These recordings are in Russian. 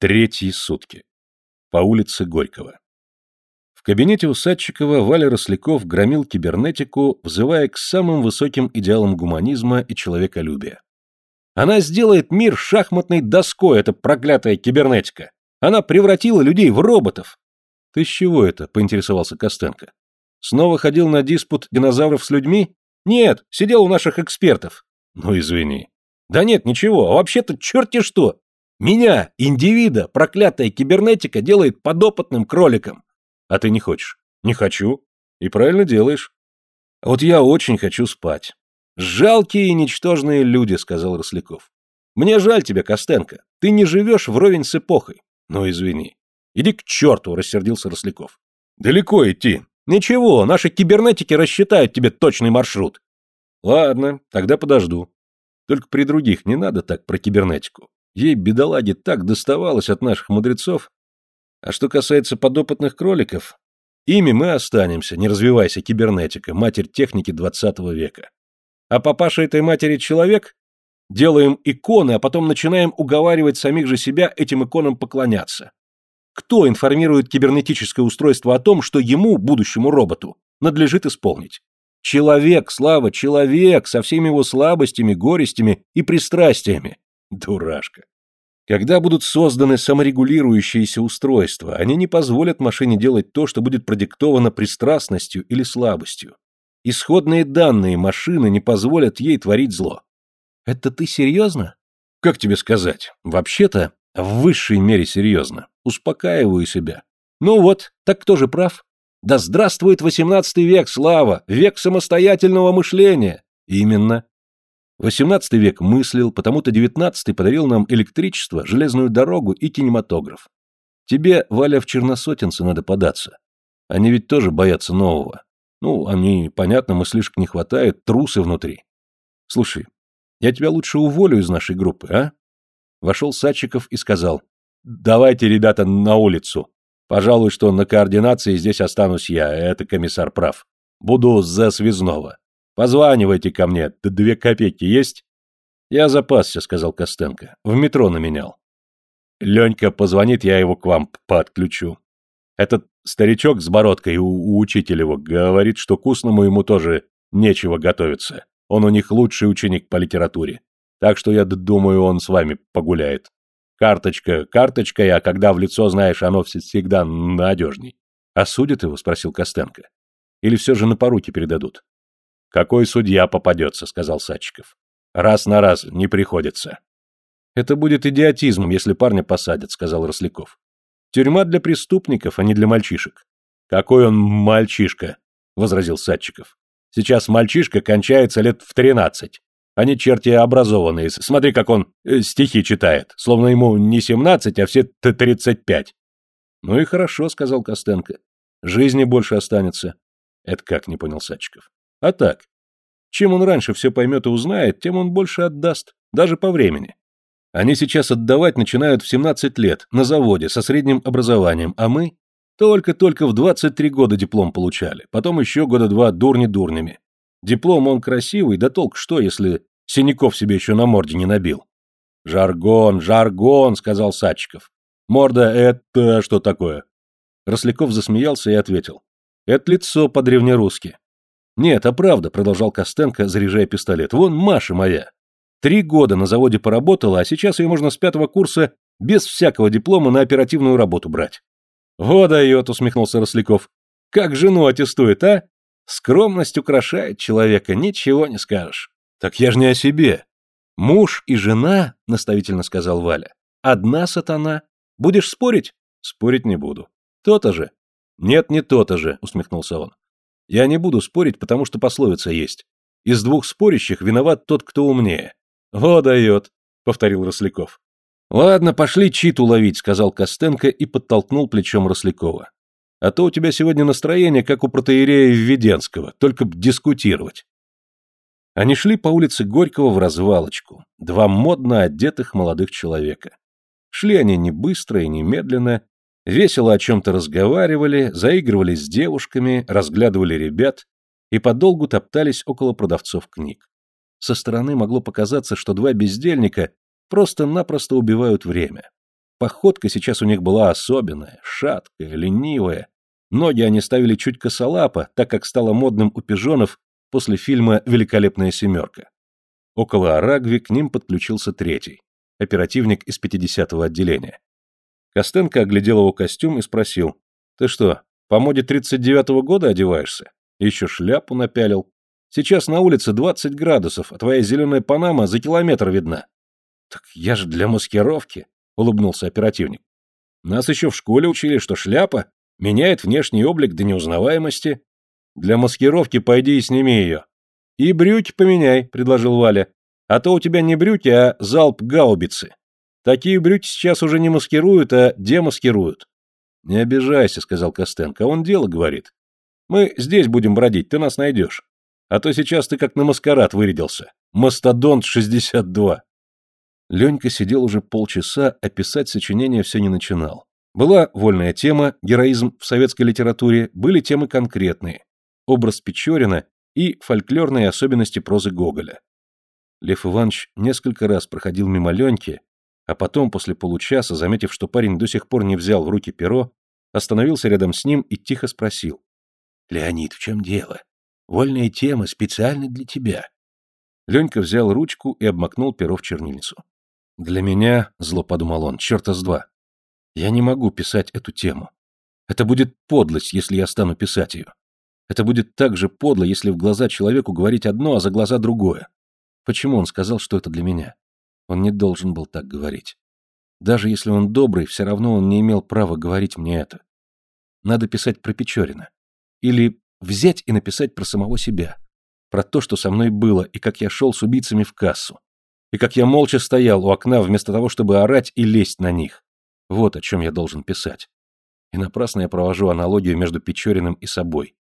Третьи сутки. По улице Горького. В кабинете у Садчикова Валя Росляков громил кибернетику, взывая к самым высоким идеалам гуманизма и человеколюбия. Она сделает мир шахматной доской, эта проклятая кибернетика. Она превратила людей в роботов. Ты с чего это? поинтересовался Костенко. Снова ходил на диспут динозавров с людьми? Нет, сидел у наших экспертов. Ну извини. Да нет, ничего, а вообще-то черти что. Меня, индивида, проклятая кибернетика делает подопытным кроликом. А ты не хочешь? Не хочу. И правильно делаешь. Вот я очень хочу спать. Жалкие и ничтожные люди, сказал Росляков. Мне жаль тебя, Костенко. Ты не живешь вровень с эпохой. Ну, извини. Иди к черту, рассердился Росляков. Далеко идти. Ничего, наши кибернетики рассчитают тебе точный маршрут. Ладно, тогда подожду. Только при других не надо так про кибернетику. Ей, бедолаге, так доставалось от наших мудрецов. А что касается подопытных кроликов, ими мы останемся, не развивайся, кибернетика, матерь техники двадцатого века. А папаша этой матери человек? Делаем иконы, а потом начинаем уговаривать самих же себя этим иконам поклоняться. Кто информирует кибернетическое устройство о том, что ему, будущему роботу, надлежит исполнить? Человек, Слава, человек, со всеми его слабостями, горестями и пристрастиями. Дурашка. Когда будут созданы саморегулирующиеся устройства, они не позволят машине делать то, что будет продиктовано пристрастностью или слабостью. Исходные данные машины не позволят ей творить зло. Это ты серьезно? Как тебе сказать? Вообще-то, в высшей мере серьезно. Успокаиваю себя. Ну вот, так кто же прав? Да здравствует XVIII век, слава, век самостоятельного мышления. Именно. XVIII век мыслил, потому-то XIX подарил нам электричество, железную дорогу и кинематограф. Тебе, Валя, в черносотенцы надо податься. Они ведь тоже боятся нового. Ну, они, понятно, мыслишек не хватает, трусы внутри. Слушай, я тебя лучше уволю из нашей группы, а? Вошел Садчиков и сказал, давайте, ребята, на улицу. Пожалуй, что на координации здесь останусь я, это комиссар прав. Буду за связного. Позванивайте ко мне, две копейки есть? Я запасся, сказал Костенко. В метро наменял. Ленька позвонит, я его к вам подключу. Этот старичок с бородкой у, у учителя его говорит, что к ему тоже нечего готовиться. Он у них лучший ученик по литературе. Так что я думаю, он с вами погуляет. Карточка, карточка, а когда в лицо знаешь, оно всегда надежней. Осудят его? спросил Костенко. Или все же на поруки передадут? «Какой судья попадется», — сказал Садчиков. «Раз на раз не приходится». «Это будет идиотизмом, если парня посадят», — сказал Росляков. «Тюрьма для преступников, а не для мальчишек». «Какой он мальчишка», — возразил Садчиков. «Сейчас мальчишка кончается лет в тринадцать. Они черти образованные. Смотри, как он э, стихи читает. Словно ему не семнадцать, а все тридцать пять». «Ну и хорошо», — сказал Костенко. «Жизни больше останется». «Это как?» — не понял Садчиков. А так, чем он раньше все поймет и узнает, тем он больше отдаст, даже по времени. Они сейчас отдавать начинают в 17 лет, на заводе, со средним образованием, а мы только-только в 23 года диплом получали, потом еще года два дурни-дурнями. Диплом он красивый, да толк что, если синяков себе еще на морде не набил. «Жаргон, жаргон», — сказал Садчиков. «Морда — это что такое?» Росляков засмеялся и ответил. «Это лицо по-древнерусски. «Нет, а правда», — продолжал Костенко, заряжая пистолет. «Вон Маша моя. Три года на заводе поработала, а сейчас ее можно с пятого курса без всякого диплома на оперативную работу брать». «Во дает», — усмехнулся Росляков. «Как жену аттестует, а? Скромность украшает человека, ничего не скажешь». «Так я же не о себе». «Муж и жена», — наставительно сказал Валя. «Одна сатана. Будешь спорить?» «Спорить не буду». «То-то же». «Нет, не то-то же», — усмехнулся он. Я не буду спорить, потому что пословица есть. Из двух спорящих виноват тот, кто умнее. О, дает, повторил Росляков. Ладно, пошли читу ловить, сказал Костенко и подтолкнул плечом Рослякова. А то у тебя сегодня настроение, как у протеерея Введенского, только б дискутировать. Они шли по улице Горького в развалочку, два модно одетых молодых человека. Шли они не быстро и не медленно, весело о чем-то разговаривали, заигрывали с девушками, разглядывали ребят и подолгу топтались около продавцов книг. Со стороны могло показаться, что два бездельника просто-напросто убивают время. Походка сейчас у них была особенная, шаткая, ленивая. Ноги они ставили чуть косолапо, так как стало модным у пижонов после фильма «Великолепная семерка». Около Арагви к ним подключился третий, оперативник из 50-го отделения. Костенко оглядел его костюм и спросил, «Ты что, по моде 39-го года одеваешься? Еще шляпу напялил. Сейчас на улице 20 градусов, а твоя зеленая панама за километр видна». «Так я же для маскировки», — улыбнулся оперативник. «Нас еще в школе учили, что шляпа меняет внешний облик до неузнаваемости. Для маскировки пойди и сними ее. И брюки поменяй, предложил Валя. А то у тебя не брюки, а залп гаубицы. Такие брюки сейчас уже не маскируют, а демаскируют. Не обижайся, сказал Костенко, он дело говорит. Мы здесь будем бродить, ты нас найдешь. А то сейчас ты как на маскарад вырядился. Мастодонт 62. Ленька сидел уже полчаса, а писать сочинение все не начинал. Была вольная тема, героизм в советской литературе, были темы конкретные, образ Печорина и фольклорные особенности прозы Гоголя. Лев Иванович несколько раз проходил мимо Леньки, а потом, после получаса, заметив, что парень до сих пор не взял в руки перо, остановился рядом с ним и тихо спросил. «Леонид, в чем дело? Вольная тема специально для тебя». Ленька взял ручку и обмакнул перо в чернильницу. «Для меня, — зло подумал он, — черта с два. Я не могу писать эту тему. Это будет подлость, если я стану писать ее. Это будет так же подло, если в глаза человеку говорить одно, а за глаза другое. Почему он сказал, что это для меня? Он не должен был так говорить. Даже если он добрый, все равно он не имел права говорить мне это. Надо писать про Печорина. Или взять и написать про самого себя. Про то, что со мной было, и как я шел с убийцами в кассу. И как я молча стоял у окна вместо того, чтобы орать и лезть на них. Вот о чем я должен писать. И напрасно я провожу аналогию между Печориным и собой.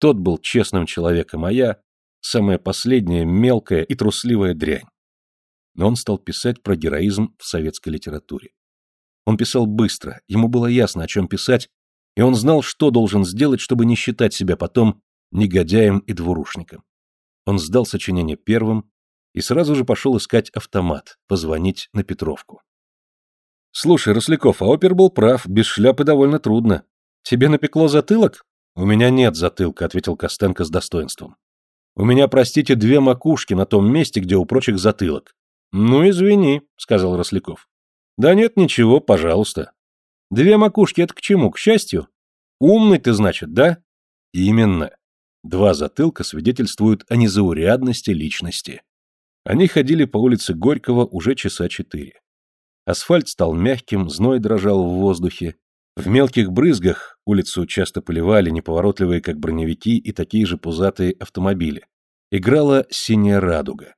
Тот был честным человеком, а я — самая последняя мелкая и трусливая дрянь. Но он стал писать про героизм в советской литературе. Он писал быстро, ему было ясно, о чем писать, и он знал, что должен сделать, чтобы не считать себя потом негодяем и двурушником. Он сдал сочинение первым и сразу же пошел искать автомат, позвонить на Петровку. Слушай, Росляков, а опер был прав, без шляпы довольно трудно. Тебе напекло затылок? У меня нет затылка, ответил Костенко с достоинством. У меня, простите, две макушки на том месте, где у прочих затылок. Ну, извини, сказал Росляков. Да нет, ничего, пожалуйста. Две макушки это к чему? К счастью? Умный ты, значит, да? Именно. Два затылка свидетельствуют о незаурядности личности. Они ходили по улице Горького уже часа четыре. Асфальт стал мягким, зной дрожал в воздухе. В мелких брызгах улицу часто поливали неповоротливые, как броневики, и такие же пузатые автомобили. Играла синяя радуга.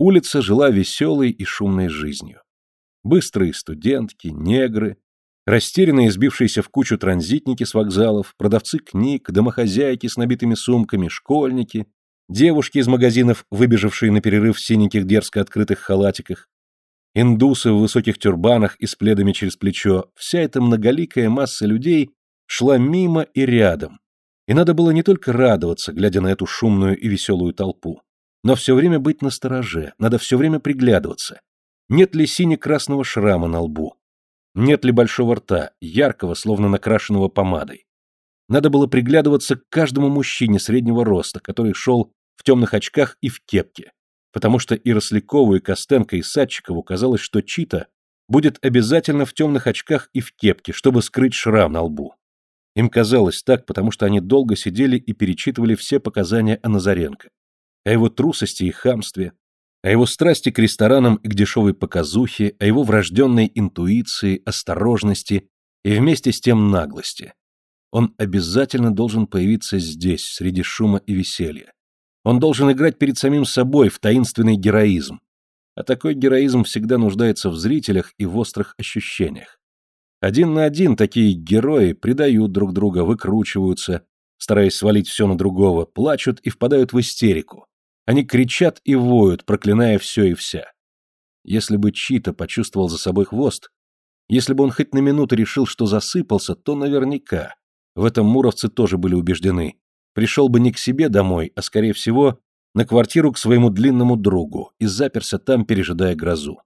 Улица жила веселой и шумной жизнью. Быстрые студентки, негры, растерянные сбившиеся в кучу транзитники с вокзалов, продавцы книг, домохозяйки с набитыми сумками, школьники, девушки из магазинов, выбежавшие на перерыв в синеньких дерзко открытых халатиках, Индусы в высоких тюрбанах и с пледами через плечо, вся эта многоликая масса людей шла мимо и рядом. И надо было не только радоваться, глядя на эту шумную и веселую толпу, но все время быть настороже, надо все время приглядываться. Нет ли сине-красного шрама на лбу? Нет ли большого рта, яркого, словно накрашенного помадой? Надо было приглядываться к каждому мужчине среднего роста, который шел в темных очках и в кепке, потому что и Рослякову, и Костенко, и Садчикову казалось, что Чита будет обязательно в темных очках и в кепке, чтобы скрыть шрам на лбу. Им казалось так, потому что они долго сидели и перечитывали все показания о Назаренко, о его трусости и хамстве, о его страсти к ресторанам и к дешевой показухе, о его врожденной интуиции, осторожности и вместе с тем наглости. Он обязательно должен появиться здесь, среди шума и веселья. Он должен играть перед самим собой в таинственный героизм. А такой героизм всегда нуждается в зрителях и в острых ощущениях. Один на один такие герои предают друг друга, выкручиваются, стараясь свалить все на другого, плачут и впадают в истерику. Они кричат и воют, проклиная все и вся. Если бы Чита почувствовал за собой хвост, если бы он хоть на минуту решил, что засыпался, то наверняка, в этом муровцы тоже были убеждены, пришел бы не к себе домой, а, скорее всего, на квартиру к своему длинному другу и заперся там, пережидая грозу.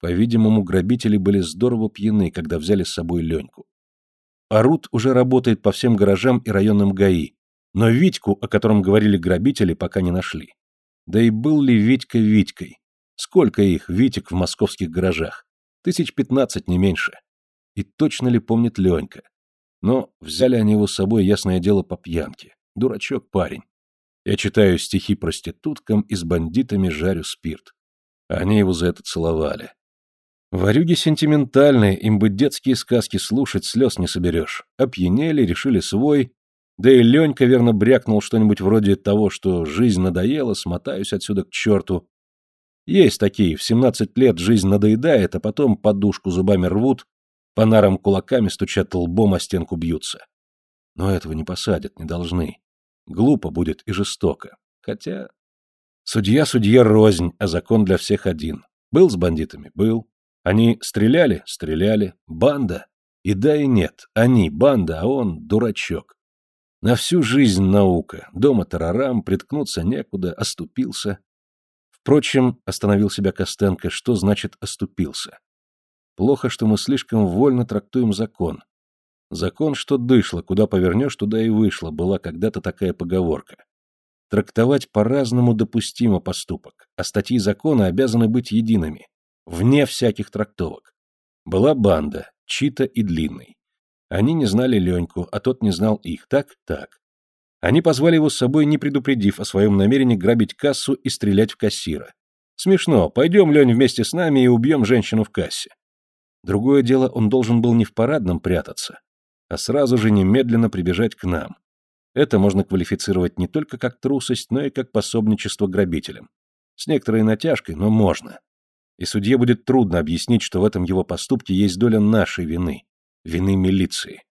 По-видимому, грабители были здорово пьяны, когда взяли с собой Леньку. Арут уже работает по всем гаражам и районным ГАИ, но Витьку, о котором говорили грабители, пока не нашли. Да и был ли Витька Витькой? Сколько их, Витек, в московских гаражах? Тысяч пятнадцать, не меньше. И точно ли помнит Ленька? Но взяли они его с собой, ясное дело, по пьянке. Дурачок парень. Я читаю стихи проституткам и с бандитами жарю спирт. они его за это целовали. Варюги сентиментальные, им бы детские сказки слушать, слез не соберешь. Опьянели, решили свой. Да и Ленька верно брякнул что-нибудь вроде того, что жизнь надоела, смотаюсь отсюда к черту. Есть такие, в семнадцать лет жизнь надоедает, а потом подушку зубами рвут, по нарам кулаками стучат лбом о стенку бьются. Но этого не посадят, не должны. Глупо будет и жестоко. Хотя... Судья судья рознь, а закон для всех один. Был с бандитами? Был. Они стреляли? Стреляли. Банда? И да, и нет. Они банда, а он дурачок. На всю жизнь наука. Дома тарарам, приткнуться некуда, оступился. Впрочем, остановил себя Костенко, что значит «оступился». Плохо, что мы слишком вольно трактуем закон. Закон, что дышло, куда повернешь, туда и вышло, была когда-то такая поговорка. Трактовать по-разному допустимо поступок, а статьи закона обязаны быть едиными вне всяких трактовок. Была банда, Чита и Длинный. Они не знали Леньку, а тот не знал их, так? Так. Они позвали его с собой, не предупредив о своем намерении грабить кассу и стрелять в кассира. Смешно, пойдем, Лень, вместе с нами и убьем женщину в кассе. Другое дело, он должен был не в парадном прятаться, а сразу же немедленно прибежать к нам. Это можно квалифицировать не только как трусость, но и как пособничество грабителям. С некоторой натяжкой, но можно и судье будет трудно объяснить, что в этом его поступке есть доля нашей вины, вины милиции.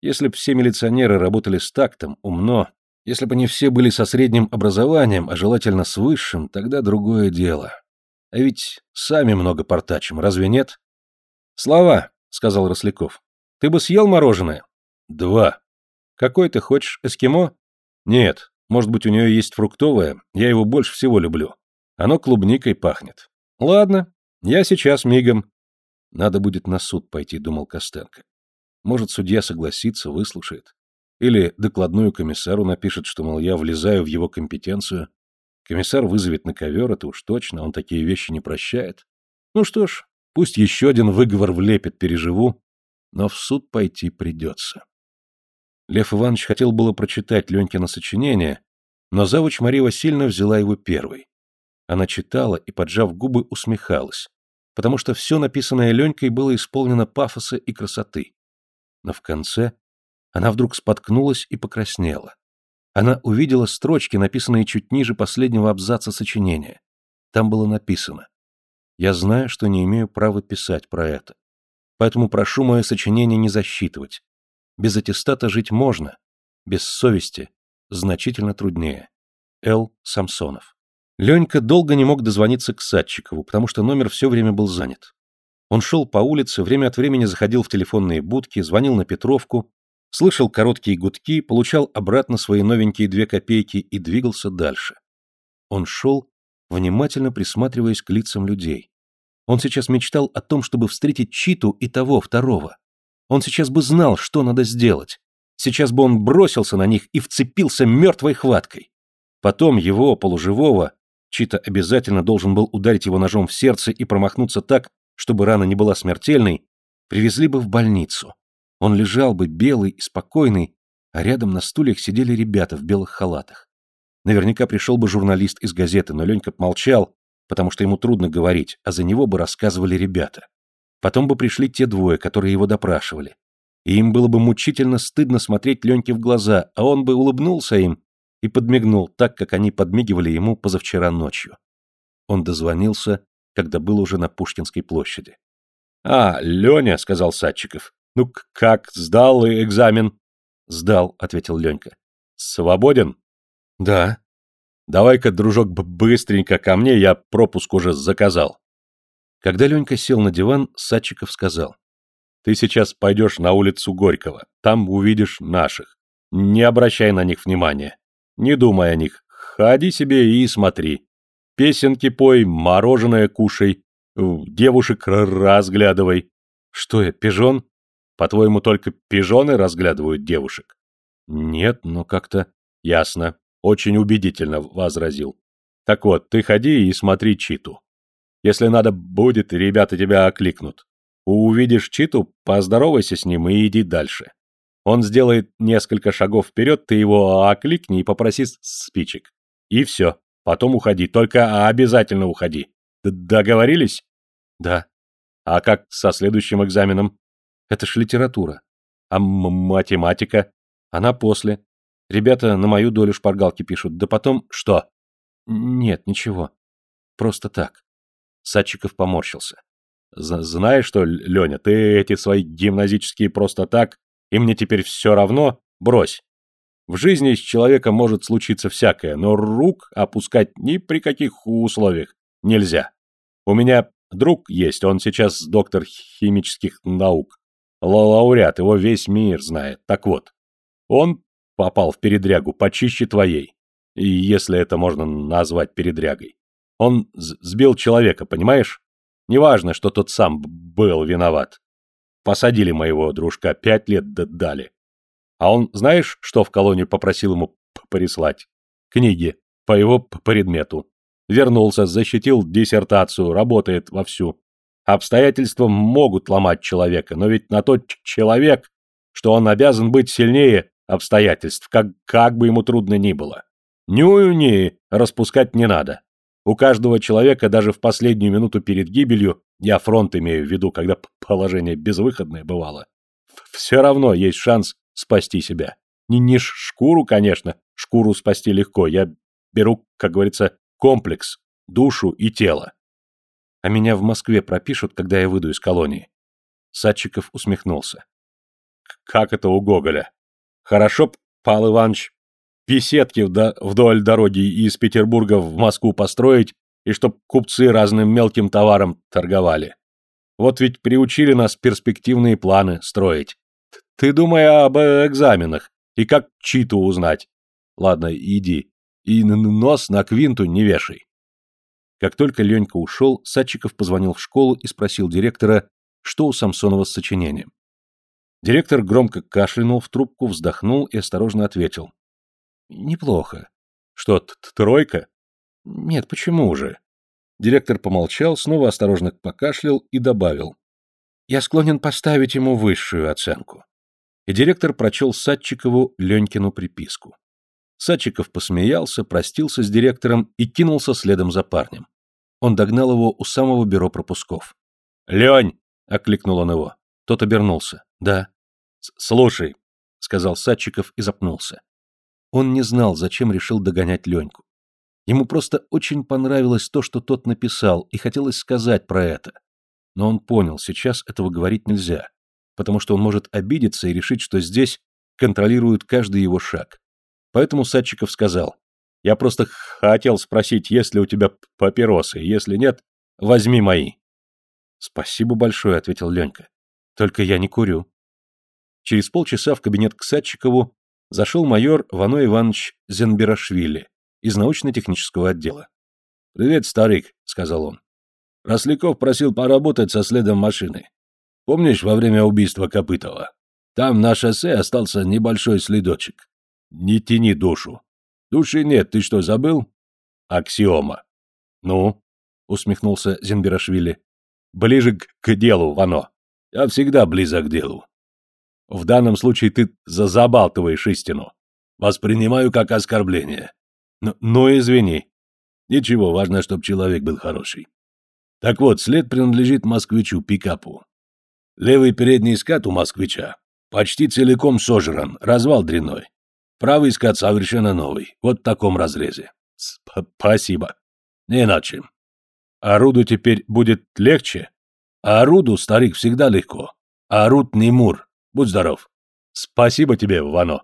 Если бы все милиционеры работали с тактом, умно, если бы не все были со средним образованием, а желательно с высшим, тогда другое дело. А ведь сами много портачим, разве нет? «Слава», — сказал Росляков, — «ты бы съел мороженое?» «Два». «Какой ты хочешь, эскимо?» «Нет, может быть, у нее есть фруктовое, я его больше всего люблю. Оно клубникой пахнет». Ладно, я сейчас мигом. Надо будет на суд пойти, думал Костенко. Может, судья согласится, выслушает. Или докладную комиссару напишет, что, мол, я влезаю в его компетенцию. Комиссар вызовет на ковер, это уж точно, он такие вещи не прощает. Ну что ж, пусть еще один выговор влепит, переживу, но в суд пойти придется. Лев Иванович хотел было прочитать Ленькино сочинение, но завуч Мария Васильевна взяла его первой. Она читала и, поджав губы, усмехалась, потому что все написанное Ленькой было исполнено пафоса и красоты. Но в конце она вдруг споткнулась и покраснела. Она увидела строчки, написанные чуть ниже последнего абзаца сочинения. Там было написано «Я знаю, что не имею права писать про это, поэтому прошу мое сочинение не засчитывать. Без аттестата жить можно, без совести значительно труднее. Л. Самсонов Ленька долго не мог дозвониться к Садчикову, потому что номер все время был занят. Он шел по улице, время от времени заходил в телефонные будки, звонил на Петровку, слышал короткие гудки, получал обратно свои новенькие две копейки и двигался дальше. Он шел, внимательно присматриваясь к лицам людей. Он сейчас мечтал о том, чтобы встретить Читу и того, второго. Он сейчас бы знал, что надо сделать. Сейчас бы он бросился на них и вцепился мертвой хваткой. Потом его, полуживого, Чита обязательно должен был ударить его ножом в сердце и промахнуться так, чтобы рана не была смертельной, привезли бы в больницу. Он лежал бы белый и спокойный, а рядом на стульях сидели ребята в белых халатах. Наверняка пришел бы журналист из газеты, но Ленька молчал, потому что ему трудно говорить, а за него бы рассказывали ребята. Потом бы пришли те двое, которые его допрашивали. И им было бы мучительно стыдно смотреть Леньке в глаза, а он бы улыбнулся им и подмигнул так, как они подмигивали ему позавчера ночью. Он дозвонился, когда был уже на Пушкинской площади. — А, Леня, — сказал Садчиков. — Ну как, сдал экзамен? — Сдал, — ответил Ленька. — Свободен? — Да. — Давай-ка, дружок, быстренько ко мне, я пропуск уже заказал. Когда Ленька сел на диван, Садчиков сказал. — Ты сейчас пойдешь на улицу Горького, там увидишь наших. Не обращай на них внимания. Не думай о них. Ходи себе и смотри. Песенки пой, мороженое кушай. Девушек разглядывай. Что я, пижон? По-твоему, только пижоны разглядывают девушек? Нет, но как-то... Ясно. Очень убедительно возразил. Так вот, ты ходи и смотри Читу. Если надо будет, ребята тебя окликнут. Увидишь Читу, поздоровайся с ним и иди дальше. Он сделает несколько шагов вперед, ты его окликни и попроси спичек. И все. Потом уходи. Только обязательно уходи. Д Договорились? Да. А как со следующим экзаменом? Это ж литература. А математика? Она после. Ребята на мою долю шпаргалки пишут. Да потом что? Нет, ничего. Просто так. Садчиков поморщился. Знаешь что, Леня, ты эти свои гимназические просто так, и мне теперь все равно, брось. В жизни с человеком может случиться всякое, но рук опускать ни при каких условиях нельзя. У меня друг есть, он сейчас доктор химических наук. Лауреат, его весь мир знает. Так вот, он попал в передрягу почище твоей, если это можно назвать передрягой. Он сбил человека, понимаешь? Неважно, что тот сам был виноват. Посадили моего дружка, пять лет дали. А он, знаешь, что в колонию попросил ему прислать? Книги по его предмету. Вернулся, защитил диссертацию, работает вовсю. Обстоятельства могут ломать человека, но ведь на тот человек, что он обязан быть сильнее обстоятельств, как, как бы ему трудно ни было. Ню-ни распускать не надо. У каждого человека даже в последнюю минуту перед гибелью, я фронт имею в виду, когда положение безвыходное бывало, все равно есть шанс спасти себя. Не, не шкуру, конечно, шкуру спасти легко, я беру, как говорится, комплекс, душу и тело. А меня в Москве пропишут, когда я выйду из колонии. Садчиков усмехнулся. Как это у Гоголя? Хорошо, Павел Иванович, беседки вдоль дороги из Петербурга в Москву построить, и чтоб купцы разным мелким товаром торговали. Вот ведь приучили нас перспективные планы строить. Ты думай об экзаменах и как читу узнать. Ладно, иди. И нос на квинту не вешай. Как только Ленька ушел, Садчиков позвонил в школу и спросил директора, что у Самсонова с сочинением. Директор громко кашлянул в трубку, вздохнул и осторожно ответил. Неплохо. Что, тройка? Нет, почему же? Директор помолчал, снова осторожно покашлял и добавил. Я склонен поставить ему высшую оценку. И директор прочел Садчикову Ленькину приписку. Садчиков посмеялся, простился с директором и кинулся следом за парнем. Он догнал его у самого бюро пропусков. «Лень!» — окликнул он его. Тот обернулся. «Да». «Слушай», — сказал Садчиков и запнулся. Он не знал, зачем решил догонять Леньку. Ему просто очень понравилось то, что тот написал, и хотелось сказать про это. Но он понял, сейчас этого говорить нельзя, потому что он может обидеться и решить, что здесь контролируют каждый его шаг. Поэтому Садчиков сказал, «Я просто хотел спросить, есть ли у тебя папиросы, если нет, возьми мои». «Спасибо большое», — ответил Ленька. «Только я не курю». Через полчаса в кабинет к Садчикову зашел майор Вано Иванович Зенберашвили из научно-технического отдела. «Привет, старик», — сказал он. «Росляков просил поработать со следом машины. Помнишь, во время убийства Копытова? Там на шоссе остался небольшой следочек. Не тяни душу. Души нет, ты что, забыл? Аксиома. Ну, усмехнулся Зенберашвили. Ближе к, к делу, Вано. Я всегда близок к делу. В данном случае ты за забалтываешь истину. Воспринимаю как оскорбление. Но, ну, извини. Ничего, важно, чтобы человек был хороший. Так вот, след принадлежит москвичу, пикапу. Левый передний скат у москвича почти целиком сожран, развал дряной. Правый скат совершенно новый, вот в таком разрезе. Спасибо. Не иначе. А теперь будет легче? А Руду, старик, всегда легко. А Руд не мур. Будь здоров. Спасибо тебе, Вано.